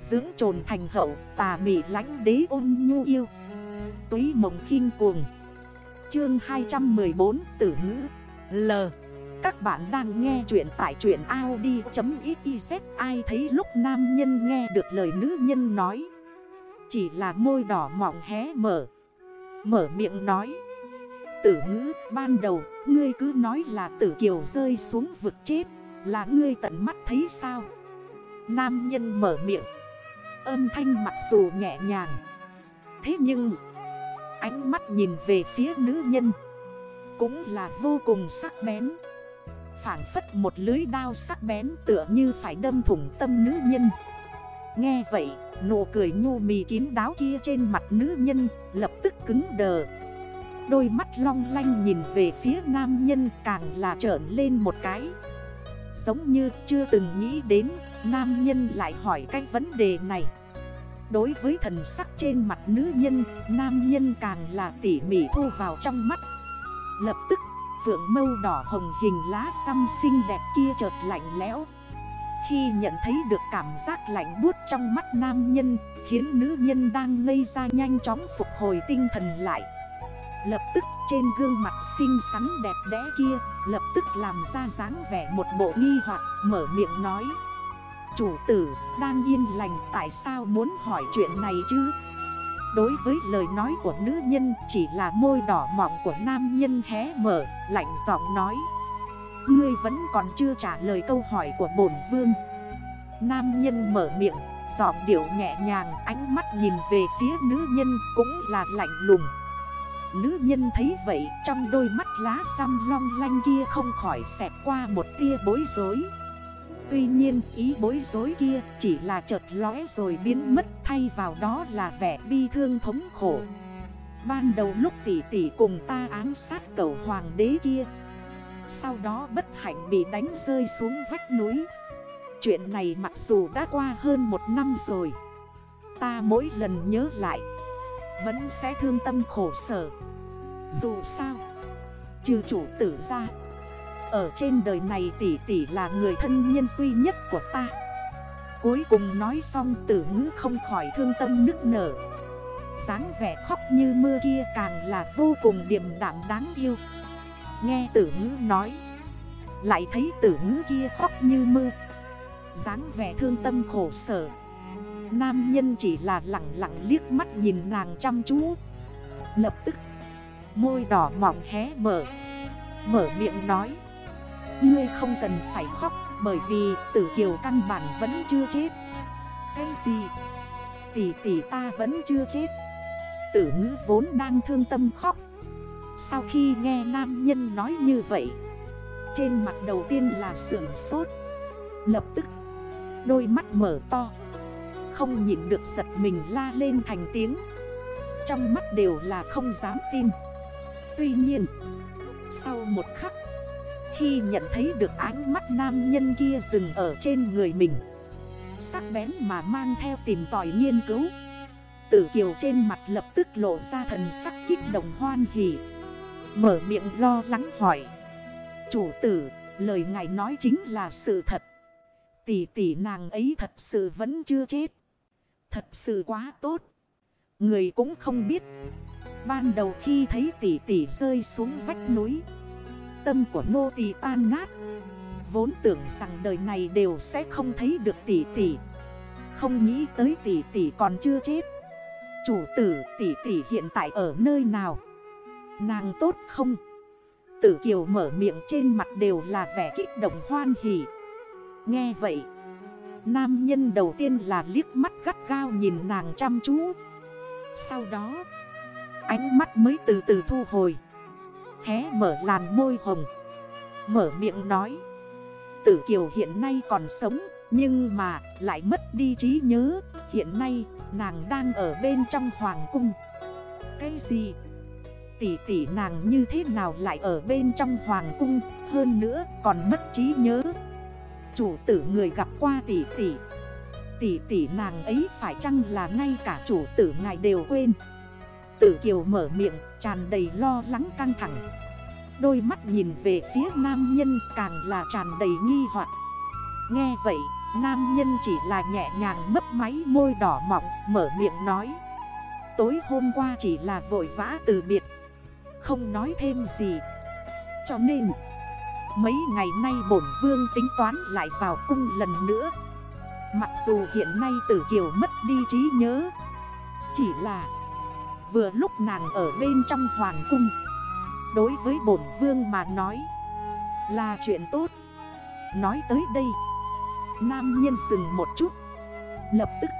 Dưỡng trồn thành hậu, tà mị lánh đế ôn nhu yêu. Túy mộng khinh cuồng. Chương 214 Tử ngữ. L. Các bạn đang nghe chuyện tại chuyện Audi.xyz Ai thấy lúc nam nhân nghe được lời nữ nhân nói? Chỉ là môi đỏ mọng hé mở. Mở miệng nói. Tử ngữ, ban đầu, Ngươi cứ nói là tử kiều rơi xuống vực chết. Là ngươi tận mắt thấy sao? Nam nhân mở miệng. Âm thanh mặc dù nhẹ nhàng. Thế nhưng Ánh mắt nhìn về phía nữ nhân Cũng là vô cùng sắc bén. Phản phất một lưới đao sắc bén tựa như phải đâm thủng tâm nữ nhân. Nghe vậy, nụ cười nhu mì kín đáo kia trên mặt nữ nhân lập tức cứng đờ. Đôi mắt long lanh nhìn về phía nam nhân càng là trởn lên một cái. Giống như chưa từng nghĩ đến, Nam nhân lại hỏi cái vấn đề này. Đối với thần sắc trên mặt nữ nhân, Nam nhân càng là tỉ mỉ thu vào trong mắt. Lập tức, phượng mâu đỏ hồng hình lá xăm xinh đẹp kia chợt lạnh lẽo. Khi nhận thấy được cảm giác lạnh buốt trong mắt nam nhân, Khiến nữ nhân đang ngây ra nhanh chóng phục hồi tinh thần lại. Lập tức trên gương mặt xinh xắn đẹp đẽ kia, Lập tức làm ra dáng vẻ một bộ nghi hoặc, mở miệng nói. Chủ tử, đang yên lành, tại sao muốn hỏi chuyện này chứ? Đối với lời nói của nữ nhân, chỉ là môi đỏ mọng của nam nhân hé mở, Lạnh giọng nói. Ngươi vẫn còn chưa trả lời câu hỏi của bổn vương. Nam nhân mở miệng, Giọng điệu nhẹ nhàng, ánh mắt nhìn về phía nữ nhân cũng là lạnh lùng. Nữ nhân thấy vậy, trong đôi mắt lá xăm long lanh kia không khỏi xẹt qua một tia bối rối. Tuy nhiên, ý bối rối kia chỉ là chợt lóe rồi biến mất, thay vào đó là vẻ bi thương thống khổ. Ban đầu lúc tỷ tỷ cùng ta ám sát cầu hoàng đế kia, Sau đó bất hạnh bị đánh rơi xuống vách núi. Chuyện này mặc dù đã qua hơn một năm rồi, Ta mỗi lần nhớ lại vẫn sẽ thương tâm khổ sở. Dù sao, Trừ chủ tử ra, ở trên đời này tỷ tỷ là người thân nhân duy nhất của ta. Cuối cùng nói xong tử ngữ không khỏi thương tâm nức nở. dáng vẻ khóc như mưa kia càng là vô cùng điềm đạm đáng yêu. Nghe tử ngữ nói, Lại thấy tử ngữ kia khóc như mưa. dáng vẻ thương tâm khổ sở. Nam nhân chỉ là lặng lặng liếc mắt nhìn nàng chăm chú. Lập tức, Môi đỏ mỏng hé mở Mở miệng nói, Ngươi không cần phải khóc, Bởi vì tử kiều căn bản vẫn chưa chết. Cái gì? Tỷ tỷ ta vẫn chưa chết. Tử ngữ vốn đang thương tâm khóc. Sau khi nghe nam nhân nói như vậy, Trên mặt đầu tiên là sưởng sốt. Lập tức, Đôi mắt mở to. Không nhìn được giật mình la lên thành tiếng. Trong mắt đều là không dám tin. Tuy nhiên Sau một khắc khi nhận thấy được ánh mắt nam nhân kia dừng ở trên người mình Sắc bén mà mang theo tìm tòi nghiên cứu Tử kiều trên mặt lập tức lộ ra thần sắc kích động hoan hỉ Mở miệng lo lắng hỏi. Chủ tử, lời ngài nói chính là sự thật. Tỷ tỷ nàng ấy thật sự vẫn chưa chết. Thật sự quá tốt. Người cũng không biết. Ban đầu khi thấy tỷ tỷ rơi xuống vách núi, Tâm của nô tỳ tan nát. Vốn tưởng rằng đời này đều sẽ không thấy được tỷ tỷ. Không nghĩ tới tỷ tỷ còn chưa chết. Chủ tử, tỷ tỷ hiện tại ở nơi nào? Nàng tốt không? Tử Kiều mở miệng trên mặt đều là vẻ kích động hoan hỉ. Nghe vậy Nam nhân đầu tiên là liếc mắt gắt gao nhìn nàng chăm chú. Sau đó, Ánh mắt mới từ từ thu hồi. Hé mở làn môi hồng. Mở miệng nói, Tử Kiều hiện nay còn sống, Nhưng mà lại mất đi trí nhớ. Hiện nay nàng đang ở bên trong hoàng cung. Cái gì? Tỷ tỷ nàng như thế nào lại ở bên trong hoàng cung? Hơn nữa còn mất trí nhớ. Chủ tử người gặp qua tỷ tỷ. Tỷ tỷ nàng ấy phải chăng là ngay cả chủ tử ngài đều quên? Tử Kiều mở miệng, tràn đầy lo lắng căng thẳng. Đôi mắt nhìn về phía nam nhân càng là tràn đầy nghi hoặc. Nghe vậy, Nam nhân chỉ là nhẹ nhàng mấp máy môi đỏ mọng, mở miệng nói. Tối hôm qua chỉ là vội vã từ biệt. Không nói thêm gì. Cho nên Mấy ngày nay bổn vương tính toán lại vào cung lần nữa. Mặc dù hiện nay tử kiều mất đi trí nhớ, Chỉ là Vừa lúc nàng ở bên trong hoàng cung. Đối với bổn vương mà nói Là chuyện tốt. Nói tới đây, Nam nhân sừng một chút, Lập tức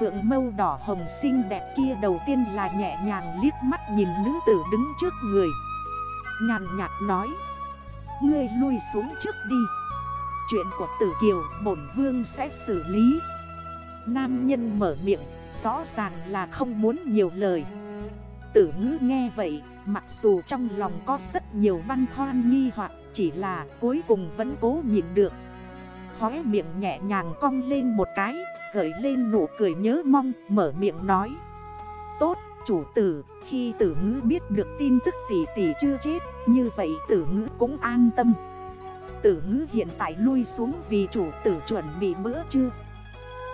Phượng mâu đỏ hồng xinh đẹp kia đầu tiên là nhẹ nhàng liếc mắt nhìn nữ tử đứng trước người, Nhàn nhạt nói Ngươi lui xuống trước đi. Chuyện của tử kiều, bổn vương sẽ xử lý. Nam nhân mở miệng, Rõ ràng là không muốn nhiều lời. Tử ngữ nghe vậy, Mặc dù trong lòng có rất nhiều băn khoan nghi hoặc, Chỉ là cuối cùng vẫn cố nhìn được. Khóe miệng nhẹ nhàng cong lên một cái Gửi lên nụ cười nhớ mong, Mở miệng nói. Tốt chủ tử, Khi tử ngữ biết được tin tức tỷ tỷ chưa chết, Như vậy tử ngữ cũng an tâm. Tử ngữ hiện tại lui xuống vì chủ tử chuẩn bị bữa chưa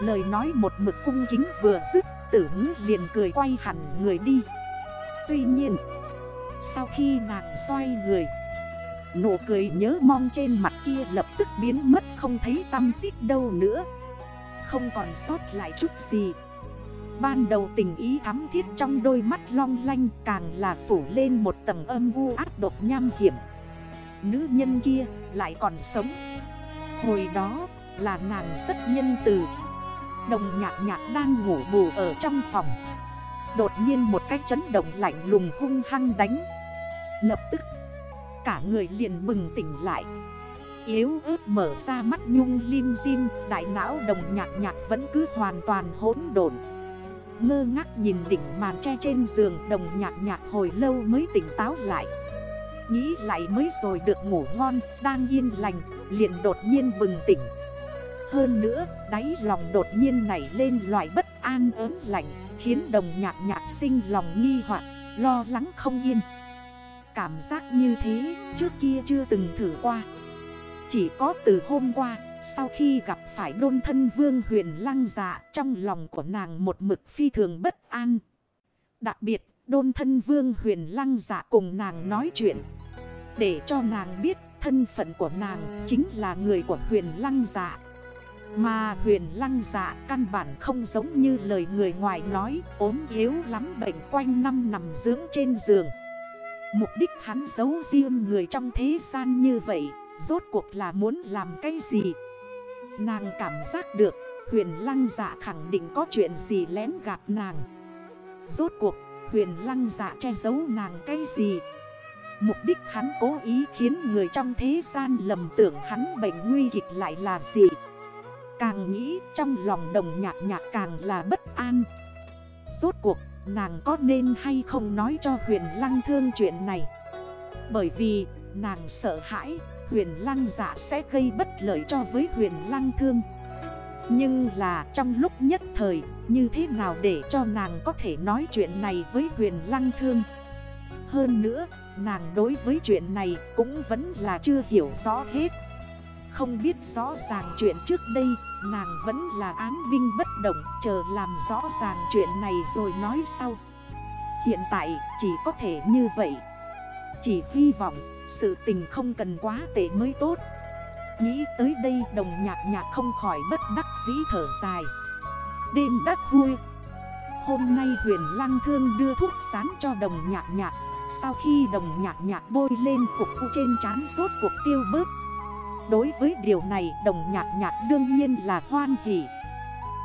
Lời nói một mực cung kính vừa dứt, Tử ngữ liền cười quay hẳn người đi. Tuy nhiên, Sau khi nàng xoay người, Nụ cười nhớ mong trên mặt kia lập tức biến mất, không thấy tâm tích đâu nữa. Không còn sót lại chút gì. Ban đầu tình ý thắm thiết trong đôi mắt long lanh Càng là phủ lên một tầng âm vu ác độc nham hiểm. Nữ nhân kia lại còn sống. Hồi đó là nàng rất nhân từ. Đồng nhạc nhạc đang ngủ bù ở trong phòng. Đột nhiên một cái chấn động lạnh lùng hung hăng đánh. Lập tức, Cả người liền bừng tỉnh lại. Yếu ớt mở ra mắt nhung lim dim, Đại não đồng nhạc nhạc vẫn cứ hoàn toàn hỗn độn. Ngơ ngác nhìn đỉnh màn tre trên giường Đồng nhạc nhạc hồi lâu mới tỉnh táo lại. Nghĩ lại mới rồi được ngủ ngon, Đang yên lành, Liền đột nhiên bừng tỉnh. Hơn nữa, đáy lòng đột nhiên nảy lên loại bất an ớn lạnh, Khiến đồng nhạc nhạc sinh lòng nghi hoặc, Lo lắng không yên. Cảm giác như thế, trước kia chưa từng thử qua. Chỉ có từ hôm qua sau khi gặp phải đôn thân vương huyền lăng dạ Trong lòng của nàng một mực phi thường bất an. Đặc biệt, đôn thân vương huyền lăng dạ cùng nàng nói chuyện. Để cho nàng biết, thân phận của nàng chính là người của huyền lăng dạ. Mà huyền lăng dạ căn bản không giống như lời người ngoài nói, ốm yếu lắm, bệnh quanh năm nằm dưỡng trên giường. Mục đích hắn giấu riêng người trong thế gian như vậy, Rốt cuộc là muốn làm cái gì? Nàng cảm giác được, Huyền lăng dạ khẳng định có chuyện gì lén gạt nàng. Rốt cuộc, huyền lăng dạ che giấu nàng cái gì? Mục đích hắn cố ý khiến người trong thế gian lầm tưởng hắn bệnh nguy kịch lại là gì? Càng nghĩ trong lòng đồng nhạc nhạc càng là bất an. Rốt cuộc, Nàng có nên hay không nói cho huyền lăng thương chuyện này? Bởi vì, nàng sợ hãi huyền lăng giả sẽ gây bất lợi cho với huyền lăng thương. Nhưng là trong lúc nhất thời, Như thế nào để cho nàng có thể nói chuyện này với huyền lăng thương? Hơn nữa, nàng đối với chuyện này cũng vẫn là chưa hiểu rõ hết. Không biết rõ ràng chuyện trước đây, Nàng vẫn là án binh bất động, Chờ làm rõ ràng chuyện này rồi nói sau. Hiện tại chỉ có thể như vậy. Chỉ hy vọng sự tình không cần quá tệ mới tốt. Nghĩ tới đây, đồng nhạc nhạc không khỏi bất đắc dĩ thở dài. Đêm đắt vui Hôm nay huyền lăng thương đưa thuốc sán cho đồng nhạc nhạc. Sau khi đồng nhạc nhạc bôi lên cục trên chán sốt cuộc tiêu bớt. Đối với điều này, đồng nhạc nhạc đương nhiên là hoan hỷ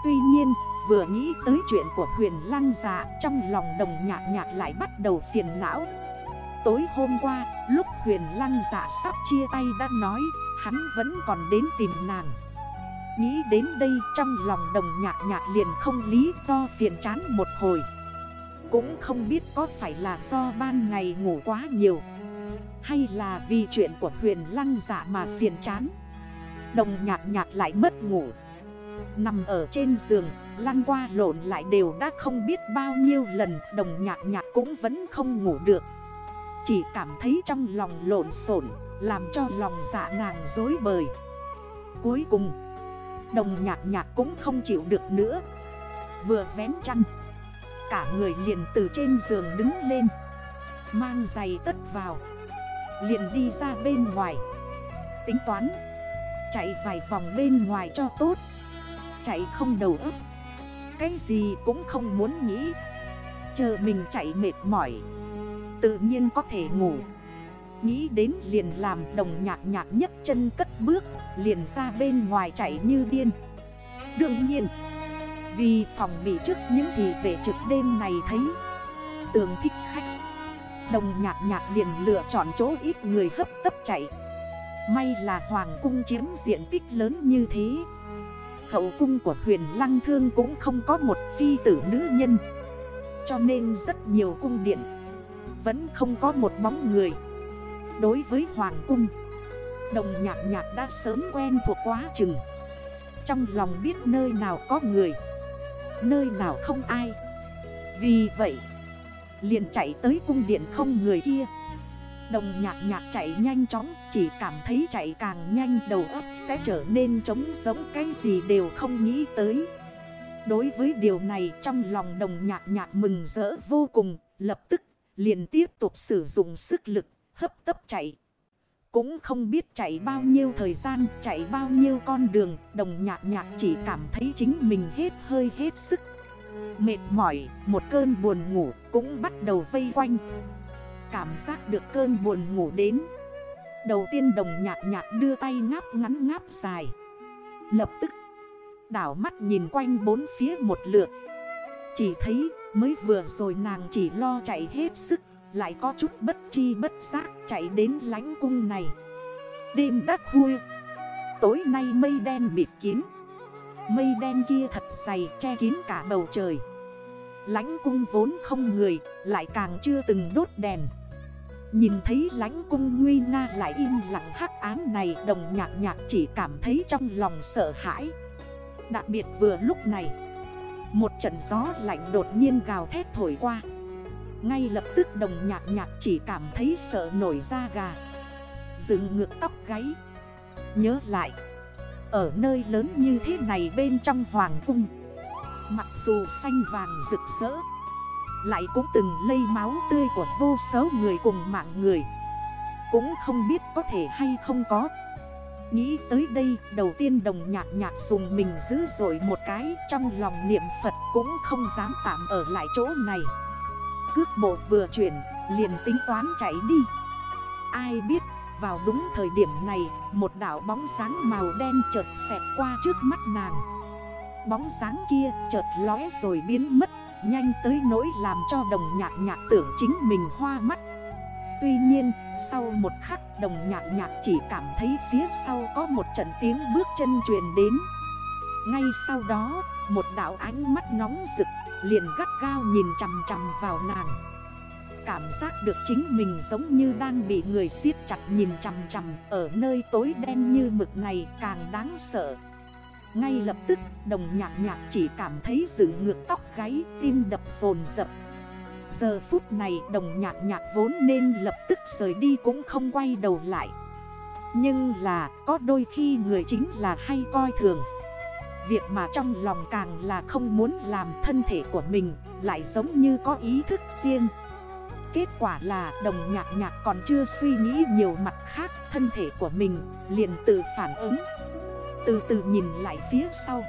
Tuy nhiên, vừa nghĩ tới chuyện của huyền lăng dạ Trong lòng đồng nhạc nhạc lại bắt đầu phiền não. Tối hôm qua, lúc huyền lăng giả sắp chia tay đã nói, Hắn vẫn còn đến tìm nàng. Nghĩ đến đây trong lòng đồng nhạc nhạc liền không lý do phiền chán một hồi. Cũng không biết có phải là do ban ngày ngủ quá nhiều, hay là vì chuyện của huyền lăng giả mà phiền chán. Đồng nhạc nhạc lại mất ngủ. Nằm ở trên giường, Lăn qua lộn lại đều đã không biết bao nhiêu lần, Đồng nhạc nhạc cũng vẫn không ngủ được. Chỉ cảm thấy trong lòng lộn xộn, Làm cho lòng dạ nàng dối bời. Cuối cùng, Đồng nhạc nhạc cũng không chịu được nữa. Vừa vén chăn, Cả người liền từ trên giường đứng lên, Mang giày tất vào, Liền đi ra bên ngoài. Tính toán, Chạy vài vòng bên ngoài cho tốt. Chạy không đầu ấp Cái gì cũng không muốn nghĩ. Chờ mình chạy mệt mỏi Tự nhiên có thể ngủ. Nghĩ đến liền làm đồng nhạc nhạc nhất chân cất bước, Liền ra bên ngoài chạy như điên. Đương nhiên, Vì phòng bị trước những thị vệ trực đêm này thấy, Tường thích khách. Đồng nhạc nhạc liền lựa chọn chỗ ít người hấp tấp chạy. May là hoàng cung chiếm diện tích lớn như thế. Hậu cung của huyền lăng thương cũng không có một phi tử nữ nhân. Cho nên rất nhiều cung điện vẫn không có một bóng người. Đối với hoàng cung, Đồng nhạc nhạc đã sớm quen thuộc quá chừng. Trong lòng biết nơi nào có người, Nơi nào không ai. Vì vậy, liền chạy tới cung điện không người kia. Đồng nhạc nhạc chạy nhanh chóng, Chỉ cảm thấy chạy càng nhanh đầu óc sẽ trở nên trống giống cái gì đều không nghĩ tới. Đối với điều này trong lòng đồng nhạc nhạc mừng rỡ vô cùng, Lập tức liền tiếp tục sử dụng sức lực, hấp tấp chạy. Cũng không biết chạy bao nhiêu thời gian, Chạy bao nhiêu con đường, Đồng nhạc nhạc chỉ cảm thấy chính mình hết hơi hết sức. Mệt mỏi, Một cơn buồn ngủ cũng bắt đầu vây quanh. Cảm giác được cơn buồn ngủ đến. Đầu tiên đồng nhạc nhạc đưa tay ngáp ngắn ngáp dài. Lập tức, Đảo mắt nhìn quanh bốn phía một lượt. Chỉ thấy mới vừa rồi nàng chỉ lo chạy hết sức, Lại có chút bất chi bất giác chạy đến lánh cung này. Đêm đất khuya, Tối nay mây đen bịt kín. Mây đen kia thật dày che kín cả bầu trời. Lánh cung vốn không người, Lại càng chưa từng đốt đèn. Nhìn thấy lánh cung nguy nga lại im lặng hắc án này, Đồng nhạc nhạc chỉ cảm thấy trong lòng sợ hãi. Đặc biệt vừa lúc này một trận gió lạnh đột nhiên gào thét thổi qua. Ngay lập tức đồng nhạc nhạc chỉ cảm thấy sợ nổi da gà. Dựng ngược tóc gáy. Nhớ lại. Ở nơi lớn như thế này bên trong hoàng cung, Mặc dù xanh vàng rực rỡ, Lại cũng từng lây máu tươi của vô số người cùng mạng người. Cũng không biết có thể hay không có. Nghĩ tới đây, đầu tiên đồng nhạc nhạc dùng mình dữ dội một cái, Trong lòng niệm Phật cũng không dám tạm ở lại chỗ này. Cước bộ vừa chuyển, liền tính toán chạy đi. Ai biết, vào đúng thời điểm này, Một đảo bóng sáng màu đen chợt xẹt qua trước mắt nàng. Bóng sáng kia chợt lóe rồi biến mất, Nhanh tới nỗi làm cho đồng nhạc nhạc tưởng chính mình hoa mắt. Tuy nhiên, sau một khắc đồng nhạc nhạc chỉ cảm thấy phía sau có một trận tiếng bước chân truyền đến. Ngay sau đó, một đảo ánh mắt nóng rực liền gắt gao nhìn chằm chằm vào nàng. Cảm giác được chính mình giống như đang bị người siết chặt nhìn chằm chằm Ở nơi tối đen như mực này càng đáng sợ. Ngay lập tức, đồng nhạc nhạc chỉ cảm thấy dựng ngược tóc gáy, tim đập rồn rập. Giờ phút này đồng nhạc nhạc vốn nên lập tức rời đi cũng không quay đầu lại. Nhưng là có đôi khi người chính là hay coi thường. Việc mà trong lòng càng là không muốn làm thân thể của mình Lại giống như có ý thức riêng. Kết quả là đồng nhạc nhạc còn chưa suy nghĩ nhiều mặt khác, Thân thể của mình liền tự phản ứng. Từ từ nhìn lại phía sau.